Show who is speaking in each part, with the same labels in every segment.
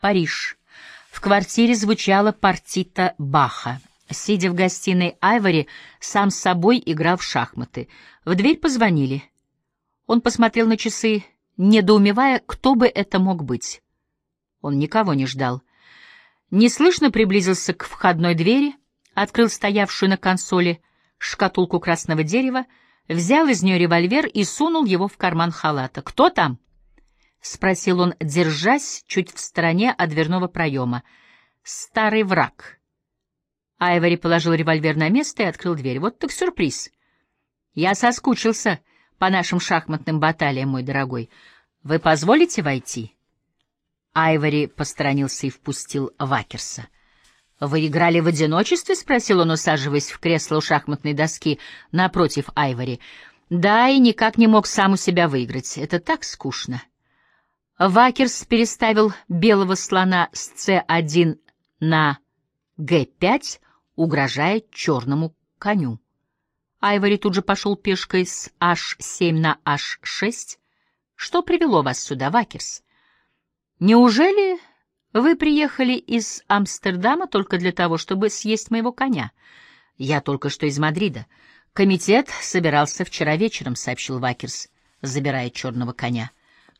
Speaker 1: Париж. В квартире звучала партита Баха. Сидя в гостиной, Айвори сам с собой играл в шахматы. В дверь позвонили. Он посмотрел на часы, недоумевая, кто бы это мог быть. Он никого не ждал. Неслышно приблизился к входной двери, открыл стоявшую на консоли шкатулку красного дерева, взял из нее револьвер и сунул его в карман халата. «Кто там?» — спросил он, держась чуть в стороне от дверного проема. «Старый враг». Айвори положил револьвер на место и открыл дверь. «Вот так сюрприз. Я соскучился по нашим шахматным баталиям, мой дорогой. Вы позволите войти?» Айвори посторонился и впустил Вакерса. «Вы играли в одиночестве?» — спросил он, усаживаясь в кресло у шахматной доски напротив Айвори. «Да, и никак не мог сам у себя выиграть. Это так скучно». Вакерс переставил белого слона с c1 на g5, угрожая черному коню. Айвори тут же пошел пешкой с h7 на h6. Что привело вас сюда, Вакерс? Неужели вы приехали из Амстердама только для того, чтобы съесть моего коня? Я только что из Мадрида. Комитет собирался вчера вечером, сообщил Вакерс, забирая черного коня.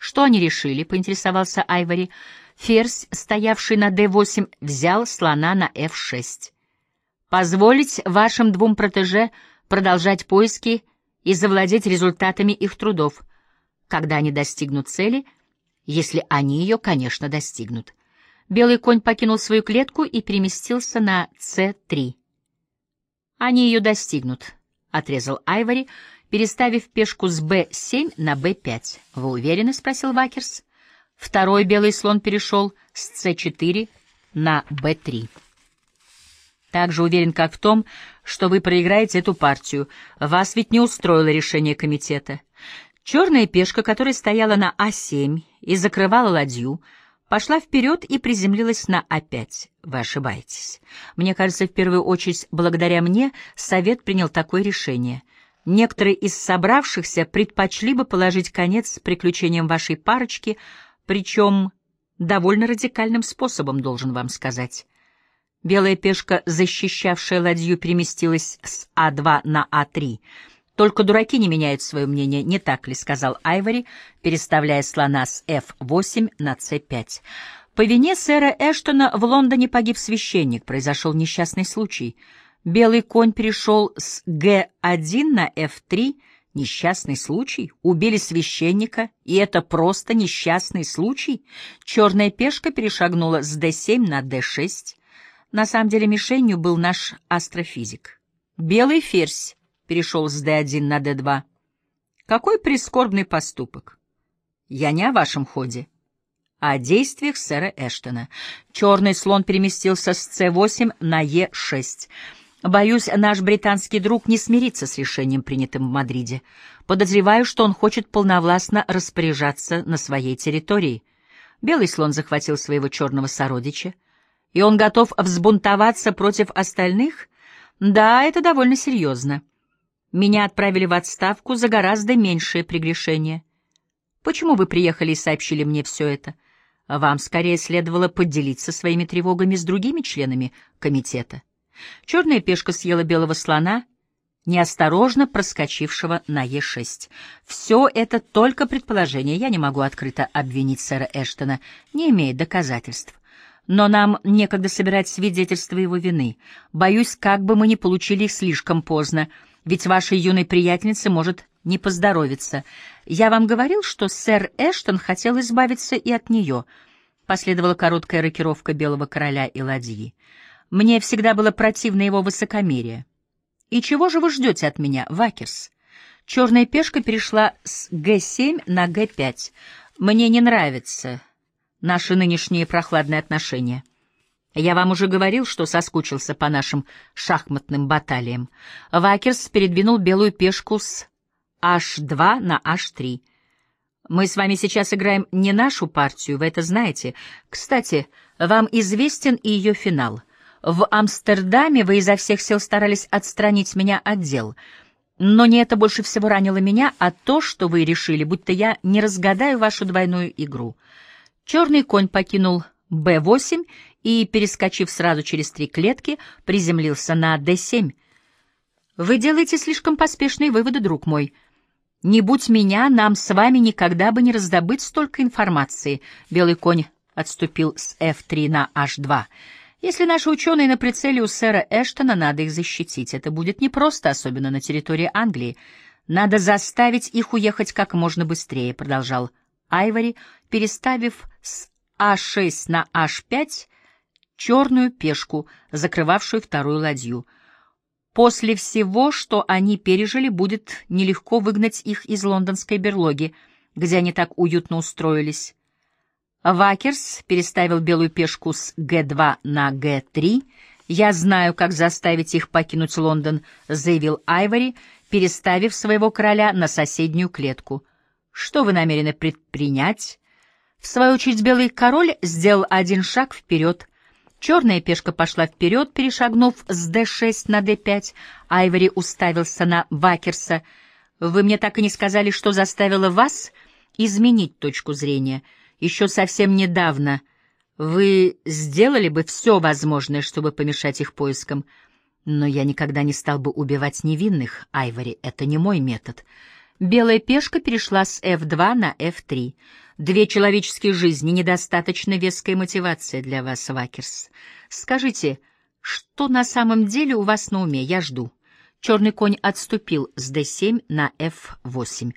Speaker 1: Что они решили, поинтересовался Айвори. Ферзь, стоявший на d8, взял слона на f6. Позволить вашим двум протеже продолжать поиски и завладеть результатами их трудов. Когда они достигнут цели, если они ее, конечно, достигнут. Белый конь покинул свою клетку и переместился на c3. Они ее достигнут, — отрезал Айвори, переставив пешку с b7 на b5. — Вы уверены? — спросил Вакерс. Второй белый слон перешел с c4 на b3. Так же уверен, как в том, что вы проиграете эту партию. Вас ведь не устроило решение комитета. Черная пешка, которая стояла на А7 и закрывала ладью, пошла вперед и приземлилась на А5. Вы ошибаетесь. Мне кажется, в первую очередь, благодаря мне, совет принял такое решение — Некоторые из собравшихся предпочли бы положить конец приключениям вашей парочки, причем довольно радикальным способом, должен вам сказать. Белая пешка, защищавшая ладью, переместилась с А2 на А3. «Только дураки не меняют свое мнение, не так ли?» — сказал Айвори, переставляя слона с F8 на C5. «По вине сэра Эштона в Лондоне погиб священник, произошел несчастный случай». Белый конь перешел с Г1 на F3. Несчастный случай. Убили священника, и это просто несчастный случай. Черная пешка перешагнула с D7 на D6. На самом деле мишенью был наш астрофизик. Белый ферзь перешел с D1 на D2. Какой прискорбный поступок. Я не о вашем ходе, а о действиях сэра Эштона. Черный слон переместился с C8 на E6. Боюсь, наш британский друг не смирится с решением, принятым в Мадриде. Подозреваю, что он хочет полновластно распоряжаться на своей территории. Белый слон захватил своего черного сородича, и он готов взбунтоваться против остальных? Да, это довольно серьезно. Меня отправили в отставку за гораздо меньшее прегрешение. Почему вы приехали и сообщили мне все это? Вам скорее следовало поделиться своими тревогами с другими членами комитета. Черная пешка съела белого слона, неосторожно проскочившего на Е6. Все это только предположение, я не могу открыто обвинить сэра Эштона, не имея доказательств. Но нам некогда собирать свидетельства его вины. Боюсь, как бы мы не получили их слишком поздно, ведь вашей юной приятельнице может не поздоровиться. Я вам говорил, что сэр Эштон хотел избавиться и от нее. Последовала короткая рокировка белого короля и ладьи. Мне всегда было противно его высокомерие. И чего же вы ждете от меня, Вакерс? Черная пешка перешла с Г7 на Г5. Мне не нравятся наши нынешние прохладные отношения. Я вам уже говорил, что соскучился по нашим шахматным баталиям. Вакерс передвинул белую пешку с H2 на H3. Мы с вами сейчас играем не нашу партию, вы это знаете. Кстати, вам известен и ее финал — в Амстердаме вы изо всех сил старались отстранить меня от дел. Но не это больше всего ранило меня, а то, что вы решили, будто я не разгадаю вашу двойную игру. Черный конь покинул Б8 и, перескочив сразу через три клетки, приземлился на Д7. Вы делаете слишком поспешные выводы, друг мой. Не будь меня, нам с вами никогда бы не раздобыть столько информации. Белый конь отступил с F3 на H2. Если наши ученые на прицеле у сэра Эштона, надо их защитить. Это будет непросто, особенно на территории Англии. Надо заставить их уехать как можно быстрее, продолжал Айвори, переставив с А6 на H5 черную пешку, закрывавшую вторую ладью. После всего, что они пережили, будет нелегко выгнать их из лондонской берлоги, где они так уютно устроились. Вакерс переставил белую пешку с Г2 на Г3. «Я знаю, как заставить их покинуть Лондон», — заявил Айвори, переставив своего короля на соседнюю клетку. «Что вы намерены предпринять?» В свою очередь белый король сделал один шаг вперед. Черная пешка пошла вперед, перешагнув с d6 на d5. Айвори уставился на Вакерса. «Вы мне так и не сказали, что заставило вас изменить точку зрения». Еще совсем недавно вы сделали бы все возможное, чтобы помешать их поискам, но я никогда не стал бы убивать невинных, Айвори, это не мой метод. Белая пешка перешла с F2 на F3. Две человеческие жизни — недостаточно веская мотивация для вас, Вакерс. Скажите, что на самом деле у вас на уме? Я жду. Черный конь отступил с D7 на F8.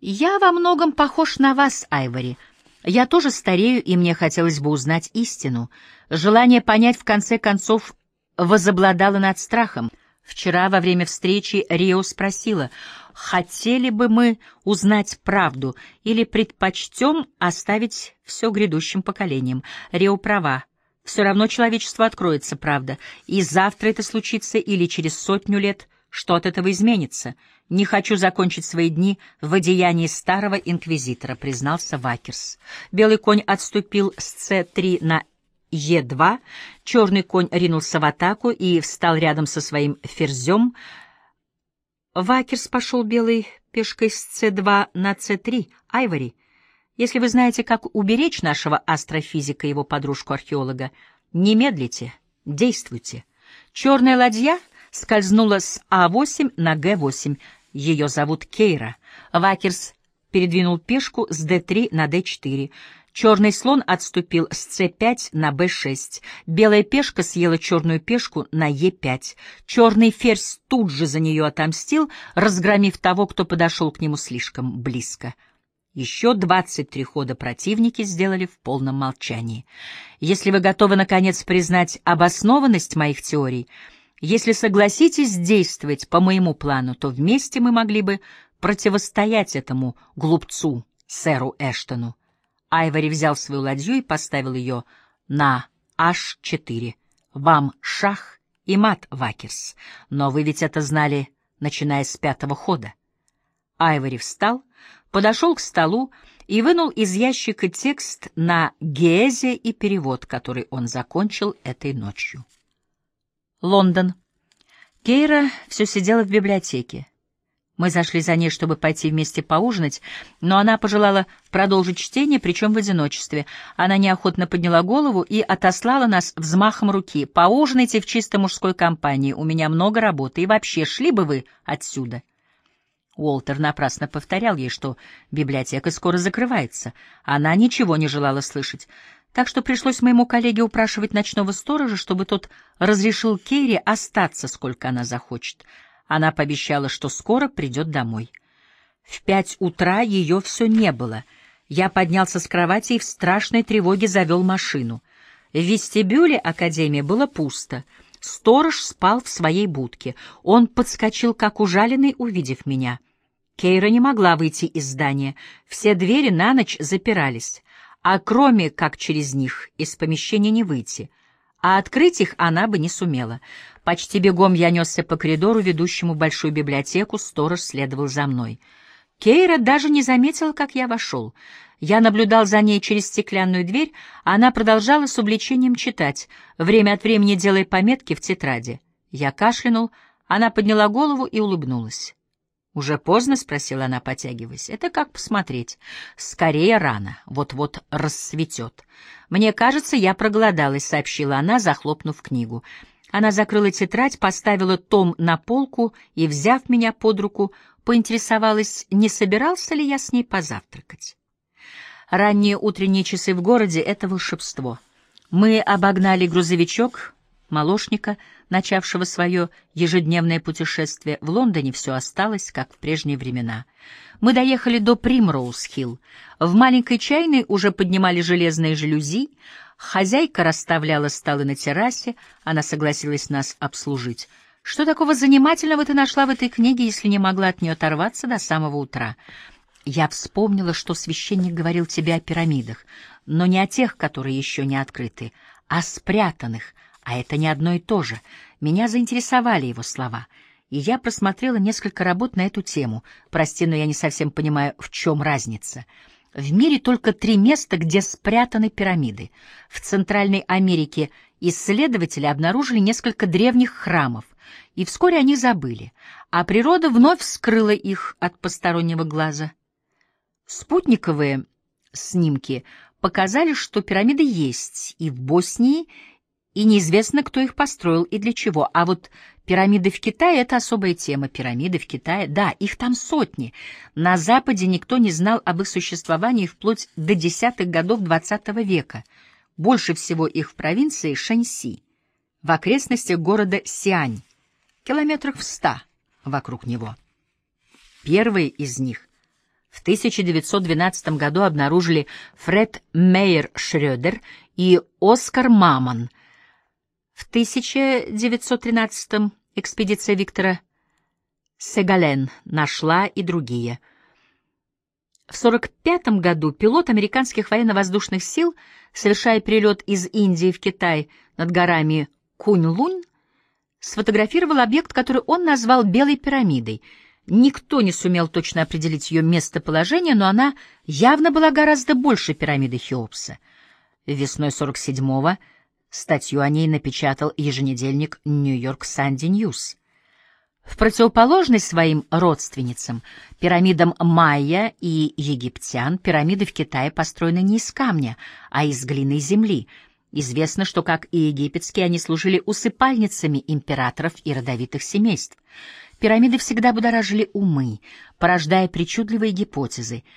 Speaker 1: Я во многом похож на вас, Айвори. Я тоже старею, и мне хотелось бы узнать истину. Желание понять, в конце концов, возобладало над страхом. Вчера во время встречи Рио спросила, хотели бы мы узнать правду или предпочтем оставить все грядущим поколениям. Рио права. Все равно человечеству откроется правда, и завтра это случится или через сотню лет — что от этого изменится? Не хочу закончить свои дни в одеянии старого инквизитора, признался Вакерс. Белый конь отступил с С3 на Е2, черный конь ринулся в атаку и встал рядом со своим ферзем. Вакерс пошел белой пешкой с С2 на С3. Айвори, если вы знаете, как уберечь нашего астрофизика и его подружку-археолога, не медлите, действуйте. Черная ладья — скользнула с А8 на Г8. Ее зовут Кейра. Вакерс передвинул пешку с Д3 на Д4. Черный слон отступил с С5 на Б6. Белая пешка съела черную пешку на Е5. Черный ферзь тут же за нее отомстил, разгромив того, кто подошел к нему слишком близко. Еще 23 хода противники сделали в полном молчании. Если вы готовы, наконец, признать обоснованность моих теорий — если согласитесь действовать по моему плану, то вместе мы могли бы противостоять этому глупцу, сэру Эштону. Айвори взял свою ладью и поставил ее на H4. Вам шах и мат, Вакерс. Но вы ведь это знали, начиная с пятого хода. Айвори встал, подошел к столу и вынул из ящика текст на гезе и перевод, который он закончил этой ночью. Лондон. Кейра все сидела в библиотеке. Мы зашли за ней, чтобы пойти вместе поужинать, но она пожелала продолжить чтение, причем в одиночестве. Она неохотно подняла голову и отослала нас взмахом руки. «Поужинайте в чисто мужской компании, у меня много работы, и вообще шли бы вы отсюда». Уолтер напрасно повторял ей, что библиотека скоро закрывается. Она ничего не желала слышать так что пришлось моему коллеге упрашивать ночного сторожа, чтобы тот разрешил Керри остаться, сколько она захочет. Она пообещала, что скоро придет домой. В пять утра ее все не было. Я поднялся с кровати и в страшной тревоге завел машину. В вестибюле Академии было пусто. Сторож спал в своей будке. Он подскочил, как ужаленный, увидев меня. Кейра не могла выйти из здания. Все двери на ночь запирались а кроме как через них из помещения не выйти, а открыть их она бы не сумела. Почти бегом я несся по коридору, ведущему в большую библиотеку, сторож следовал за мной. Кейра даже не заметила, как я вошел. Я наблюдал за ней через стеклянную дверь, а она продолжала с увлечением читать, время от времени делая пометки в тетради. Я кашлянул, она подняла голову и улыбнулась. «Уже поздно?» — спросила она, потягиваясь. «Это как посмотреть. Скорее рано. Вот-вот рассветет. Мне кажется, я проголодалась», — сообщила она, захлопнув книгу. Она закрыла тетрадь, поставила том на полку и, взяв меня под руку, поинтересовалась, не собирался ли я с ней позавтракать. Ранние утренние часы в городе — это волшебство. Мы обогнали грузовичок, молочника, начавшего свое ежедневное путешествие, в Лондоне все осталось, как в прежние времена. Мы доехали до Примроуз-Хилл. В маленькой чайной уже поднимали железные жалюзи, хозяйка расставляла столы на террасе, она согласилась нас обслужить. «Что такого занимательного ты нашла в этой книге, если не могла от нее оторваться до самого утра?» Я вспомнила, что священник говорил тебе о пирамидах, но не о тех, которые еще не открыты, а спрятанных — а это не одно и то же. Меня заинтересовали его слова, и я просмотрела несколько работ на эту тему. Прости, но я не совсем понимаю, в чем разница. В мире только три места, где спрятаны пирамиды. В Центральной Америке исследователи обнаружили несколько древних храмов, и вскоре они забыли, а природа вновь скрыла их от постороннего глаза. Спутниковые снимки показали, что пирамиды есть и в Боснии, и неизвестно, кто их построил и для чего. А вот пирамиды в Китае — это особая тема. Пирамиды в Китае, да, их там сотни. На Западе никто не знал об их существовании вплоть до десятых годов XX века. Больше всего их в провинции Шэньси, в окрестностях города Сиань, километрах в ста вокруг него. Первые из них в 1912 году обнаружили Фред Мейер Шрёдер и Оскар Мамон — в 1913-м экспедиция Виктора Сегален нашла и другие. В 1945 году пилот американских военно-воздушных сил, совершая перелет из Индии в Китай над горами Кунь-Лунь, сфотографировал объект, который он назвал «Белой пирамидой». Никто не сумел точно определить ее местоположение, но она явно была гораздо больше пирамиды Хеопса. Весной 47-го Статью о ней напечатал еженедельник «Нью-Йорк Санди Ньюс». В противоположность своим родственницам, пирамидам майя и египтян, пирамиды в Китае построены не из камня, а из глины земли. Известно, что, как и египетские, они служили усыпальницами императоров и родовитых семейств. Пирамиды всегда будоражили умы, порождая причудливые гипотезы —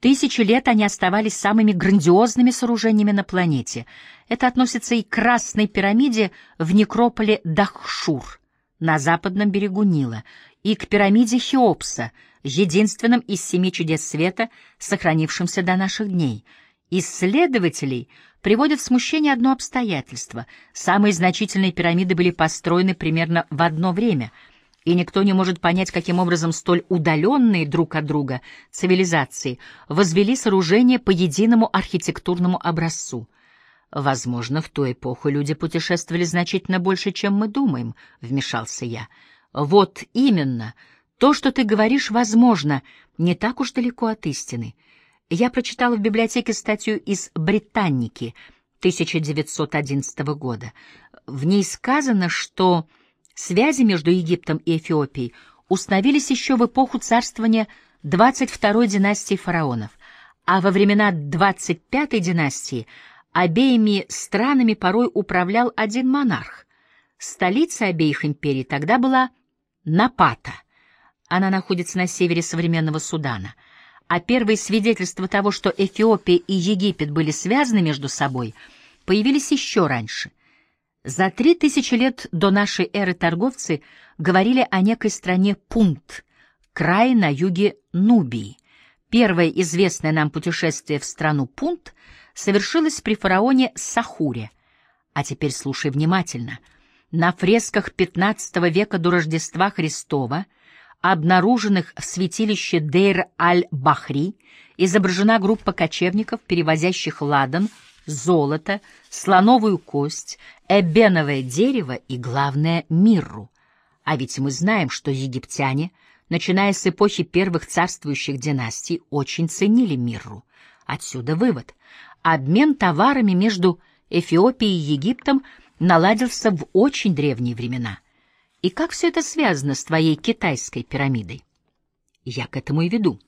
Speaker 1: Тысячи лет они оставались самыми грандиозными сооружениями на планете. Это относится и к Красной пирамиде в некрополе Дахшур на западном берегу Нила, и к пирамиде Хеопса, единственном из семи чудес света, сохранившимся до наших дней. Исследователей приводят в смущение одно обстоятельство. Самые значительные пирамиды были построены примерно в одно время — и никто не может понять, каким образом столь удаленные друг от друга цивилизации возвели сооружение по единому архитектурному образцу. Возможно, в ту эпоху люди путешествовали значительно больше, чем мы думаем, — вмешался я. Вот именно. То, что ты говоришь, возможно, не так уж далеко от истины. Я прочитала в библиотеке статью из «Британники» 1911 года. В ней сказано, что Связи между Египтом и Эфиопией установились еще в эпоху царствования 22-й династии фараонов, а во времена 25-й династии обеими странами порой управлял один монарх. Столица обеих империй тогда была Напата. Она находится на севере современного Судана. А первые свидетельства того, что Эфиопия и Египет были связаны между собой, появились еще раньше — за три тысячи лет до нашей эры торговцы говорили о некой стране Пунт, край на юге Нубии. Первое известное нам путешествие в страну Пунт совершилось при фараоне Сахуре. А теперь слушай внимательно. На фресках XV века до Рождества Христова, обнаруженных в святилище Дейр-аль-Бахри, изображена группа кочевников, перевозящих ладан — золото, слоновую кость, эбеновое дерево и, главное, мирру. А ведь мы знаем, что египтяне, начиная с эпохи первых царствующих династий, очень ценили мирру. Отсюда вывод. Обмен товарами между Эфиопией и Египтом наладился в очень древние времена. И как все это связано с твоей китайской пирамидой? Я к этому и веду.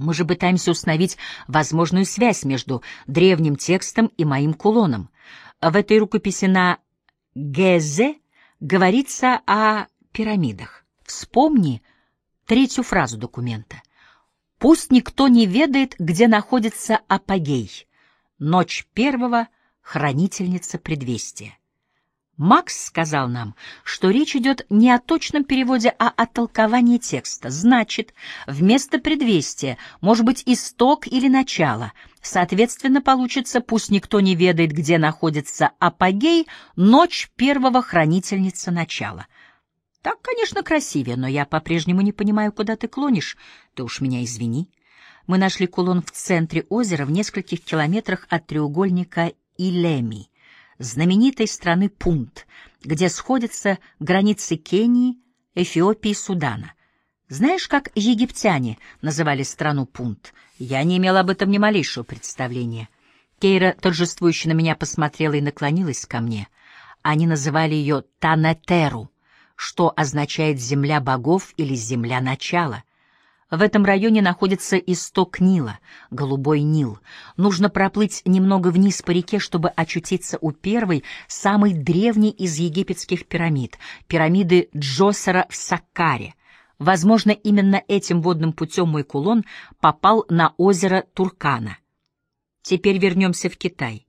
Speaker 1: Мы же пытаемся установить возможную связь между древним текстом и моим кулоном. В этой рукописи на Гезе говорится о пирамидах. Вспомни третью фразу документа. «Пусть никто не ведает, где находится апогей. Ночь первого — хранительница предвестия». Макс сказал нам, что речь идет не о точном переводе, а о толковании текста. Значит, вместо предвестия может быть исток или начало. Соответственно, получится «пусть никто не ведает, где находится апогей, ночь первого хранительница начала». Так, конечно, красивее, но я по-прежнему не понимаю, куда ты клонишь. Ты уж меня извини. Мы нашли кулон в центре озера в нескольких километрах от треугольника Илеми знаменитой страны Пунт, где сходятся границы Кении, Эфиопии и Судана. Знаешь, как египтяне называли страну Пунт? Я не имел об этом ни малейшего представления. Кейра торжествующе на меня посмотрела и наклонилась ко мне. Они называли ее Танетеру, что означает «земля богов» или «земля начала». В этом районе находится исток Нила, Голубой Нил. Нужно проплыть немного вниз по реке, чтобы очутиться у первой, самой древней из египетских пирамид, пирамиды Джосера в Саккаре. Возможно, именно этим водным путем мой кулон попал на озеро Туркана. Теперь вернемся в Китай.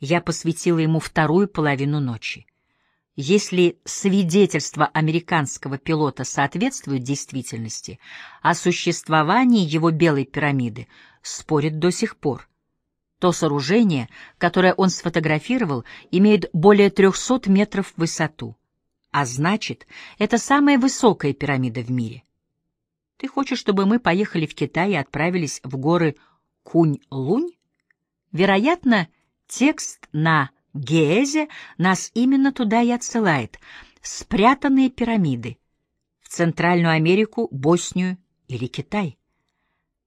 Speaker 1: Я посвятила ему вторую половину ночи. Если свидетельство американского пилота соответствует действительности, о существовании его белой пирамиды спорят до сих пор, то сооружение, которое он сфотографировал, имеет более 300 метров в высоту, а значит, это самая высокая пирамида в мире. Ты хочешь, чтобы мы поехали в Китай и отправились в горы Кунь-Лунь? Вероятно, текст на Геэзе нас именно туда и отсылает. Спрятанные пирамиды. В Центральную Америку, Боснию или Китай.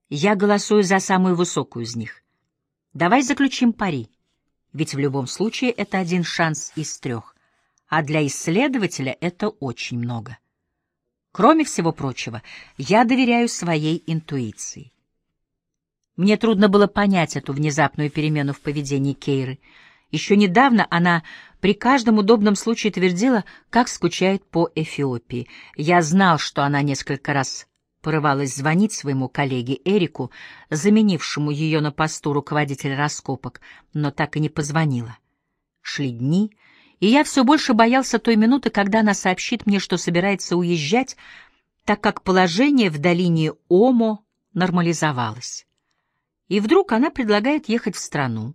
Speaker 1: Я голосую за самую высокую из них. Давай заключим пари. Ведь в любом случае это один шанс из трех. А для исследователя это очень много. Кроме всего прочего, я доверяю своей интуиции. Мне трудно было понять эту внезапную перемену в поведении Кейры — еще недавно она при каждом удобном случае твердила, как скучает по Эфиопии. Я знал, что она несколько раз порывалась звонить своему коллеге Эрику, заменившему ее на посту руководителя раскопок, но так и не позвонила. Шли дни, и я все больше боялся той минуты, когда она сообщит мне, что собирается уезжать, так как положение в долине Омо нормализовалось. И вдруг она предлагает ехать в страну,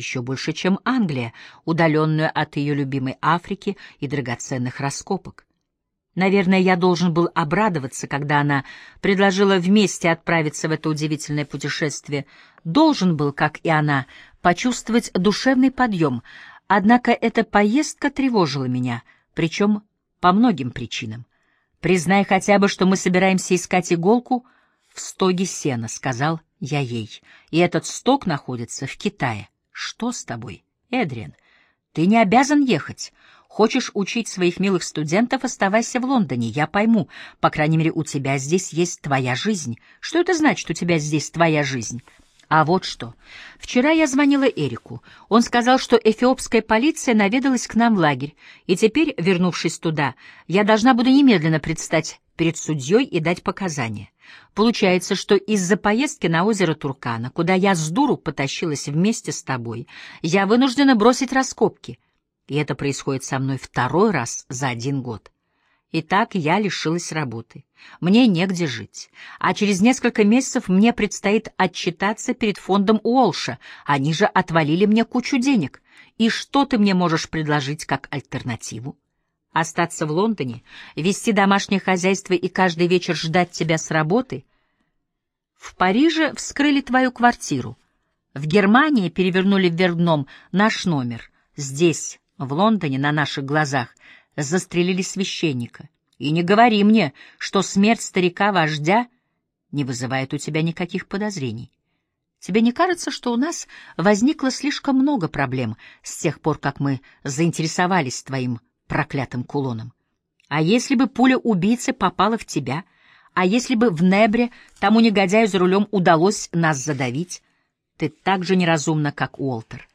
Speaker 1: еще больше, чем Англия, удаленную от ее любимой Африки и драгоценных раскопок. Наверное, я должен был обрадоваться, когда она предложила вместе отправиться в это удивительное путешествие. Должен был, как и она, почувствовать душевный подъем, однако эта поездка тревожила меня, причем по многим причинам. «Признай хотя бы, что мы собираемся искать иголку в стоге сена», — сказал я ей, — «и этот стог находится в Китае». Что с тобой, Эдриан? Ты не обязан ехать. Хочешь учить своих милых студентов, оставайся в Лондоне, я пойму. По крайней мере, у тебя здесь есть твоя жизнь. Что это значит, у тебя здесь твоя жизнь? А вот что. Вчера я звонила Эрику. Он сказал, что эфиопская полиция наведалась к нам в лагерь, и теперь, вернувшись туда, я должна буду немедленно предстать перед судьей и дать показания. Получается, что из-за поездки на озеро Туркана, куда я с дуру потащилась вместе с тобой, я вынуждена бросить раскопки. И это происходит со мной второй раз за один год. Итак, я лишилась работы. Мне негде жить. А через несколько месяцев мне предстоит отчитаться перед фондом Уолша. Они же отвалили мне кучу денег. И что ты мне можешь предложить как альтернативу? Остаться в Лондоне, вести домашнее хозяйство и каждый вечер ждать тебя с работы? В Париже вскрыли твою квартиру. В Германии перевернули вверх дном наш номер. Здесь, в Лондоне, на наших глазах, застрелили священника. И не говори мне, что смерть старика-вождя не вызывает у тебя никаких подозрений. Тебе не кажется, что у нас возникло слишком много проблем с тех пор, как мы заинтересовались твоим проклятым кулоном. А если бы пуля убийцы попала в тебя, А если бы в Небре тому негодяю за рулем удалось нас задавить? Ты так же неразумна, как Уолтер.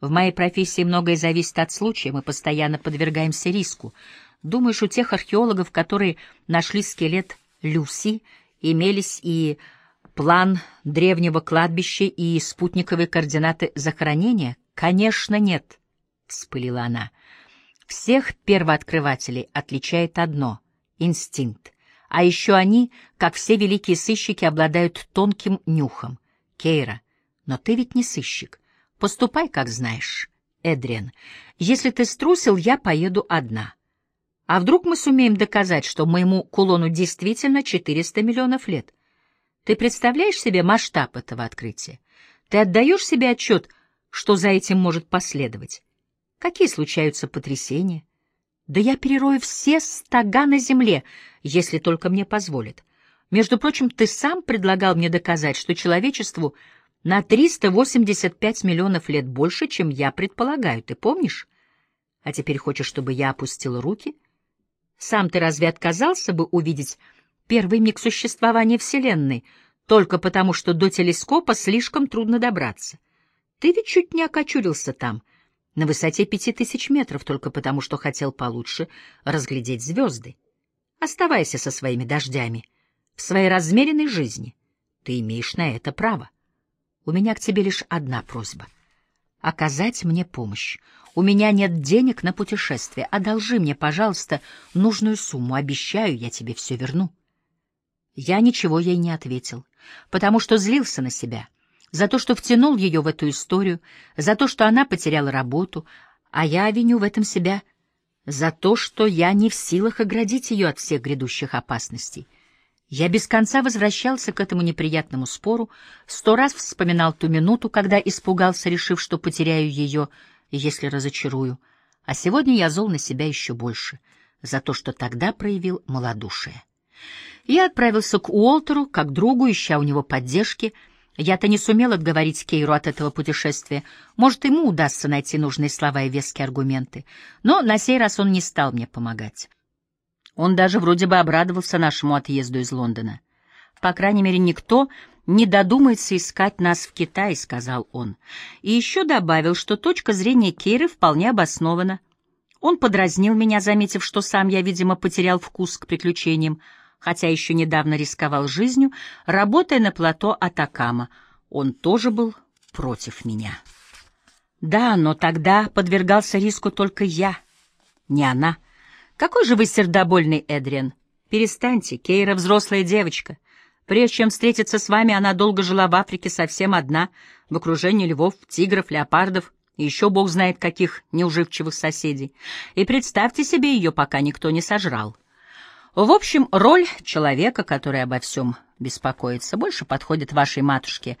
Speaker 1: В моей профессии многое зависит от случая, мы постоянно подвергаемся риску. Думаешь, у тех археологов, которые нашли скелет Люси, имелись и план древнего кладбища и спутниковые координаты захоронения? Конечно, нет, — вспылила она. Всех первооткрывателей отличает одно — инстинкт. А еще они, как все великие сыщики, обладают тонким нюхом. Кейра, но ты ведь не сыщик. Поступай, как знаешь. Эдриан, если ты струсил, я поеду одна. А вдруг мы сумеем доказать, что моему кулону действительно 400 миллионов лет? Ты представляешь себе масштаб этого открытия? Ты отдаешь себе отчет, что за этим может последовать? Какие случаются потрясения? Да я перерою все стога на земле, если только мне позволят. Между прочим, ты сам предлагал мне доказать, что человечеству на 385 миллионов лет больше, чем я предполагаю, ты помнишь? А теперь хочешь, чтобы я опустил руки? Сам ты разве отказался бы увидеть первый миг существования Вселенной, только потому, что до телескопа слишком трудно добраться? Ты ведь чуть не окочурился там, на высоте пяти тысяч метров, только потому, что хотел получше разглядеть звезды. Оставайся со своими дождями в своей размеренной жизни. Ты имеешь на это право. У меня к тебе лишь одна просьба — оказать мне помощь. У меня нет денег на путешествие. Одолжи мне, пожалуйста, нужную сумму. Обещаю, я тебе все верну. Я ничего ей не ответил, потому что злился на себя, за то, что втянул ее в эту историю, за то, что она потеряла работу, а я виню в этом себя за то, что я не в силах оградить ее от всех грядущих опасностей. Я без конца возвращался к этому неприятному спору, сто раз вспоминал ту минуту, когда испугался, решив, что потеряю ее, если разочарую. А сегодня я зол на себя еще больше за то, что тогда проявил малодушие. Я отправился к Уолтеру, как другу, ища у него поддержки. Я-то не сумел отговорить Кейру от этого путешествия. Может, ему удастся найти нужные слова и веские аргументы. Но на сей раз он не стал мне помогать. Он даже вроде бы обрадовался нашему отъезду из Лондона. По крайней мере, никто не додумается искать нас в Китае, сказал он. И еще добавил, что точка зрения Кейры вполне обоснована. Он подразнил меня, заметив, что сам я, видимо, потерял вкус к приключениям, хотя еще недавно рисковал жизнью, работая на плато Атакама. Он тоже был против меня. Да, но тогда подвергался риску только я, не она. Какой же вы сердобольный, Эдриан. Перестаньте, Кейра взрослая девочка. Прежде чем встретиться с вами, она долго жила в Африке совсем одна, в окружении львов, тигров, леопардов и еще бог знает каких неуживчивых соседей. И представьте себе ее, пока никто не сожрал. В общем, роль человека, который обо всем беспокоится, больше подходит вашей матушке.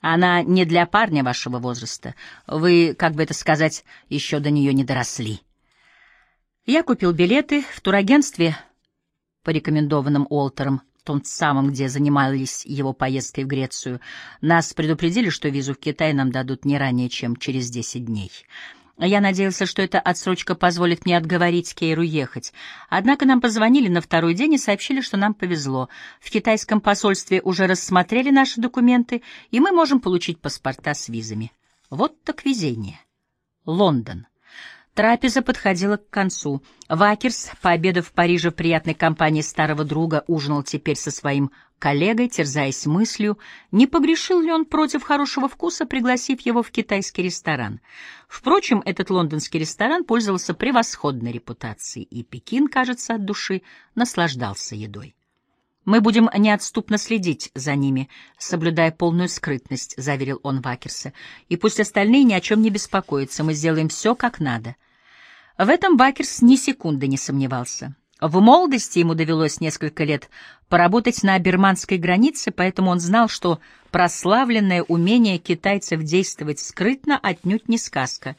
Speaker 1: Она не для парня вашего возраста. Вы, как бы это сказать, еще до нее не доросли. Я купил билеты в турагентстве, порекомендованном Уолтером, том самом, где занимались его поездкой в Грецию. Нас предупредили, что визу в Китай нам дадут не ранее, чем через десять дней. Я надеялся, что эта отсрочка позволит мне отговорить Кейру ехать. Однако нам позвонили на второй день и сообщили, что нам повезло. В китайском посольстве уже рассмотрели наши документы, и мы можем получить паспорта с визами. Вот так везение. Лондон. Трапеза подходила к концу. Вакерс, пообедав в Париже в приятной компании старого друга, ужинал теперь со своим коллегой, терзаясь мыслью, не погрешил ли он против хорошего вкуса, пригласив его в китайский ресторан. Впрочем, этот лондонский ресторан пользовался превосходной репутацией, и Пекин, кажется, от души наслаждался едой. «Мы будем неотступно следить за ними, соблюдая полную скрытность», — заверил он Вакерса. «И пусть остальные ни о чем не беспокоятся, мы сделаем все как надо». В этом Вакерс ни секунды не сомневался. В молодости ему довелось несколько лет поработать на бирманской границе, поэтому он знал, что прославленное умение китайцев действовать скрытно отнюдь не сказка.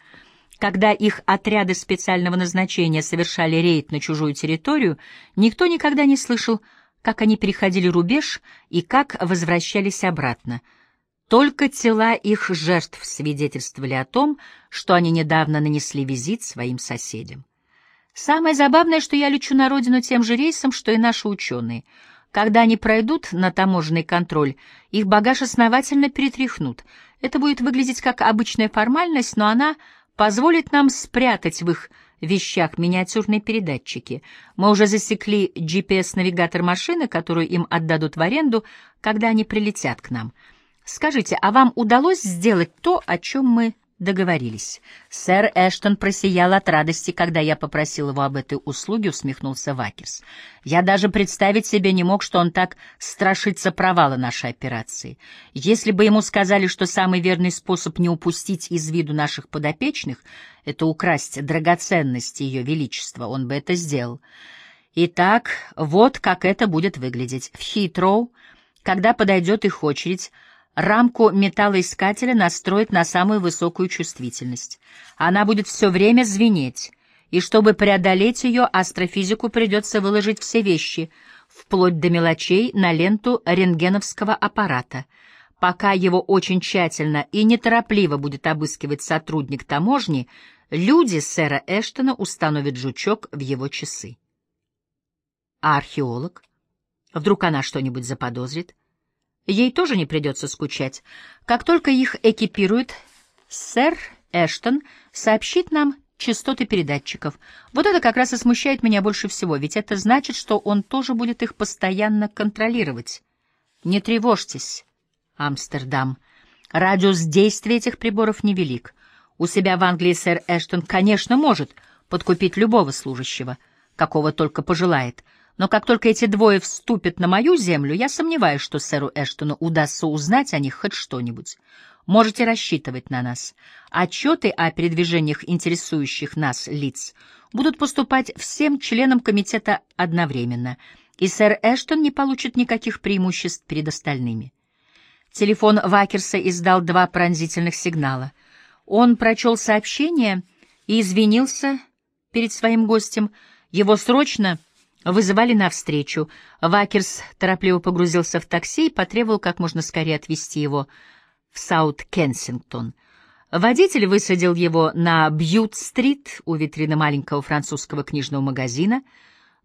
Speaker 1: Когда их отряды специального назначения совершали рейд на чужую территорию, никто никогда не слышал как они переходили рубеж и как возвращались обратно. Только тела их жертв свидетельствовали о том, что они недавно нанесли визит своим соседям. Самое забавное, что я лечу на родину тем же рейсом, что и наши ученые. Когда они пройдут на таможенный контроль, их багаж основательно перетряхнут. Это будет выглядеть как обычная формальность, но она позволит нам спрятать в их вещах миниатюрные передатчики. Мы уже засекли GPS-навигатор машины, которую им отдадут в аренду, когда они прилетят к нам. Скажите, а вам удалось сделать то, о чем мы договорились? Сэр Эштон просиял от радости, когда я попросил его об этой услуге, усмехнулся Вакерс. Я даже представить себе не мог, что он так страшится провала нашей операции. Если бы ему сказали, что самый верный способ не упустить из виду наших подопечных — это украсть драгоценности Ее Величества, он бы это сделал. Итак, вот как это будет выглядеть. В Хитроу, когда подойдет их очередь, Рамку металлоискателя настроить на самую высокую чувствительность. Она будет все время звенеть, и чтобы преодолеть ее, астрофизику придется выложить все вещи, вплоть до мелочей, на ленту рентгеновского аппарата. Пока его очень тщательно и неторопливо будет обыскивать сотрудник таможни, люди сэра Эштона установят жучок в его часы. А археолог? Вдруг она что-нибудь заподозрит? Ей тоже не придется скучать. Как только их экипируют, сэр Эштон сообщит нам частоты передатчиков. Вот это как раз и смущает меня больше всего, ведь это значит, что он тоже будет их постоянно контролировать. Не тревожьтесь, Амстердам. Радиус действия этих приборов невелик. У себя в Англии сэр Эштон, конечно, может подкупить любого служащего, какого только пожелает — но как только эти двое вступят на мою землю, я сомневаюсь, что сэру Эштону удастся узнать о них хоть что-нибудь. Можете рассчитывать на нас. Отчеты о передвижениях интересующих нас лиц будут поступать всем членам комитета одновременно, и сэр Эштон не получит никаких преимуществ перед остальными. Телефон Вакерса издал два пронзительных сигнала. Он прочел сообщение и извинился перед своим гостем. Его срочно Вызывали навстречу. Вакерс торопливо погрузился в такси и потребовал как можно скорее отвезти его в Саут-Кенсингтон. Водитель высадил его на Бьют-стрит у витрины маленького французского книжного магазина.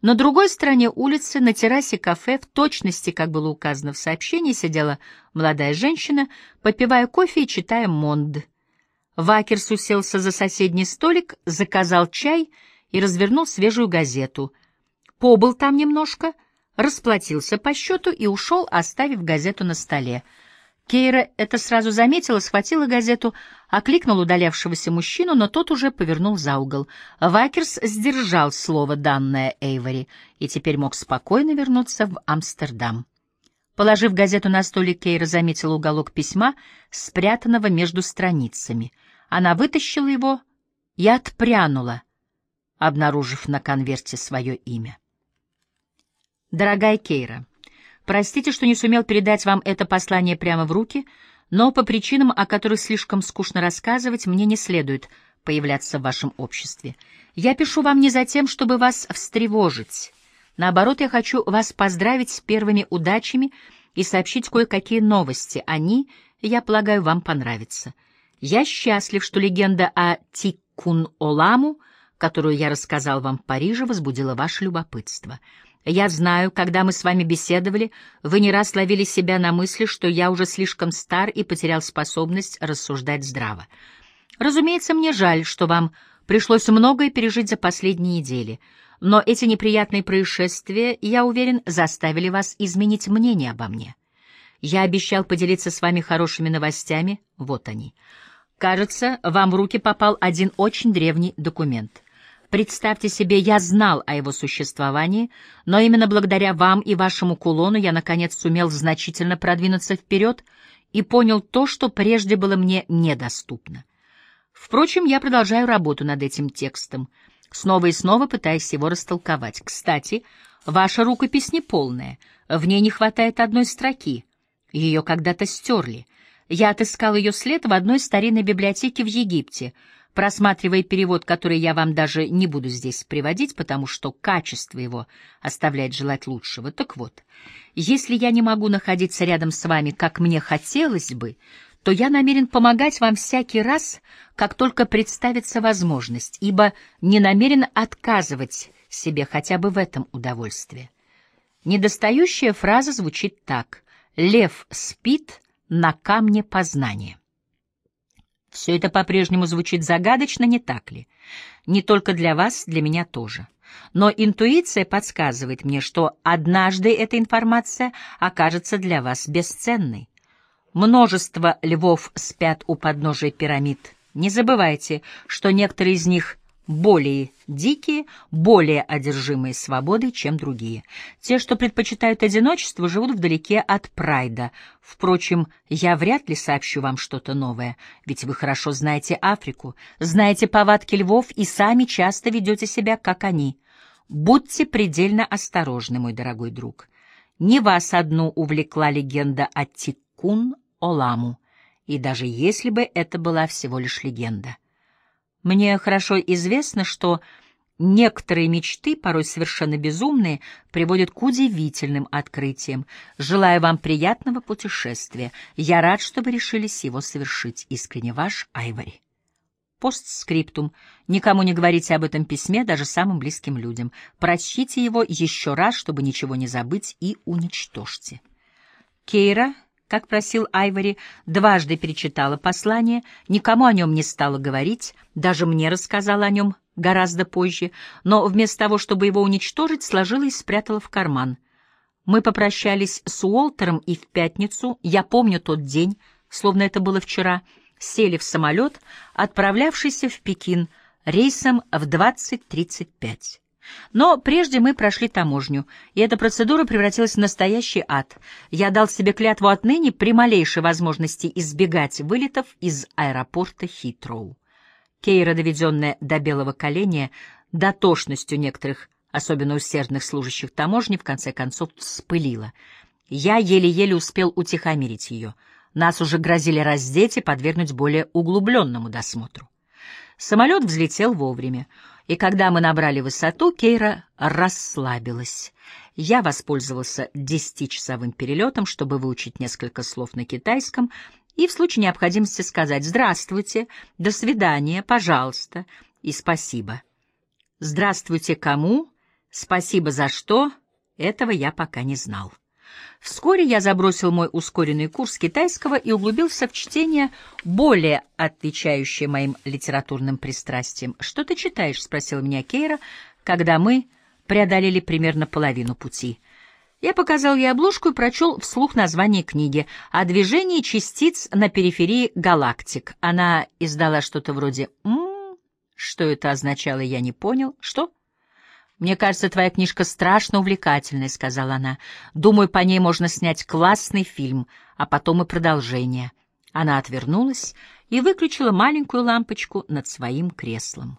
Speaker 1: На другой стороне улицы, на террасе кафе, в точности, как было указано в сообщении, сидела молодая женщина, попивая кофе и читая «Монд». Вакерс уселся за соседний столик, заказал чай и развернул свежую газету — побыл там немножко, расплатился по счету и ушел, оставив газету на столе. Кейра это сразу заметила, схватила газету, окликнул удалявшегося мужчину, но тот уже повернул за угол. Вакерс сдержал слово, данное Эйвори, и теперь мог спокойно вернуться в Амстердам. Положив газету на столик, Кейра заметила уголок письма, спрятанного между страницами. Она вытащила его и отпрянула, обнаружив на конверте свое имя. Дорогая Кейра, простите, что не сумел передать вам это послание прямо в руки, но по причинам, о которых слишком скучно рассказывать, мне не следует появляться в вашем обществе. Я пишу вам не за тем, чтобы вас встревожить. Наоборот, я хочу вас поздравить с первыми удачами и сообщить кое-какие новости. Они, я полагаю, вам понравятся. Я счастлив, что легенда о Тиккун-Оламу, которую я рассказал вам в Париже, возбудила ваше любопытство — я знаю, когда мы с вами беседовали, вы не раз ловили себя на мысли, что я уже слишком стар и потерял способность рассуждать здраво. Разумеется, мне жаль, что вам пришлось многое пережить за последние недели, но эти неприятные происшествия, я уверен, заставили вас изменить мнение обо мне. Я обещал поделиться с вами хорошими новостями, вот они. Кажется, вам в руки попал один очень древний документ — Представьте себе, я знал о его существовании, но именно благодаря вам и вашему кулону я, наконец, сумел значительно продвинуться вперед и понял то, что прежде было мне недоступно. Впрочем, я продолжаю работу над этим текстом, снова и снова пытаясь его растолковать. Кстати, ваша рукопись неполная, в ней не хватает одной строки. Ее когда-то стерли. Я отыскал ее след в одной старинной библиотеке в Египте — просматривая перевод, который я вам даже не буду здесь приводить, потому что качество его оставляет желать лучшего. Так вот, если я не могу находиться рядом с вами, как мне хотелось бы, то я намерен помогать вам всякий раз, как только представится возможность, ибо не намерен отказывать себе хотя бы в этом удовольствии. Недостающая фраза звучит так. «Лев спит на камне познания». Все это по-прежнему звучит загадочно, не так ли? Не только для вас, для меня тоже. Но интуиция подсказывает мне, что однажды эта информация окажется для вас бесценной. Множество львов спят у подножия пирамид. Не забывайте, что некоторые из них более дикие, более одержимые свободой, чем другие. Те, что предпочитают одиночество, живут вдалеке от прайда. Впрочем, я вряд ли сообщу вам что-то новое, ведь вы хорошо знаете Африку, знаете повадки львов и сами часто ведете себя, как они. Будьте предельно осторожны, мой дорогой друг. Не вас одну увлекла легенда о Тиккун-Оламу, и даже если бы это была всего лишь легенда — мне хорошо известно, что некоторые мечты, порой совершенно безумные, приводят к удивительным открытиям. Желаю вам приятного путешествия. Я рад, что вы решились его совершить. Искренне ваш Айвори. Постскриптум. Никому не говорите об этом письме, даже самым близким людям. Прочтите его еще раз, чтобы ничего не забыть, и уничтожьте. Кейра как просил Айвори, дважды перечитала послание, никому о нем не стала говорить, даже мне рассказала о нем гораздо позже, но вместо того, чтобы его уничтожить, сложила и спрятала в карман. Мы попрощались с Уолтером и в пятницу, я помню тот день, словно это было вчера, сели в самолет, отправлявшийся в Пекин рейсом в 20.35. Но прежде мы прошли таможню, и эта процедура превратилась в настоящий ад. Я дал себе клятву отныне при малейшей возможности избегать вылетов из аэропорта Хитроу. Кейра, доведенная до белого коленя, дотошностью некоторых, особенно усердных служащих таможни, в конце концов вспылила. Я еле-еле успел утихомирить ее. Нас уже грозили раздеть и подвергнуть более углубленному досмотру. Самолет взлетел вовремя и когда мы набрали высоту, Кейра расслабилась. Я воспользовался десятичасовым перелетом, чтобы выучить несколько слов на китайском и в случае необходимости сказать «здравствуйте», «до свидания», «пожалуйста» и «спасибо». «Здравствуйте кому», «спасибо за что» — этого я пока не знал. Вскоре я забросил мой ускоренный курс китайского и углубился в чтение, более отвечающее моим литературным пристрастиям. «Что ты читаешь?» — спросил меня Кейра, когда мы преодолели примерно половину пути. Я показал ей обложку и прочел вслух название книги о движении частиц на периферии галактик. Она издала что-то вроде «М-м-м». Что это означало, я не понял. «Что?» «Мне кажется, твоя книжка страшно увлекательная», — сказала она. «Думаю, по ней можно снять классный фильм, а потом и продолжение». Она отвернулась и выключила маленькую лампочку над своим креслом.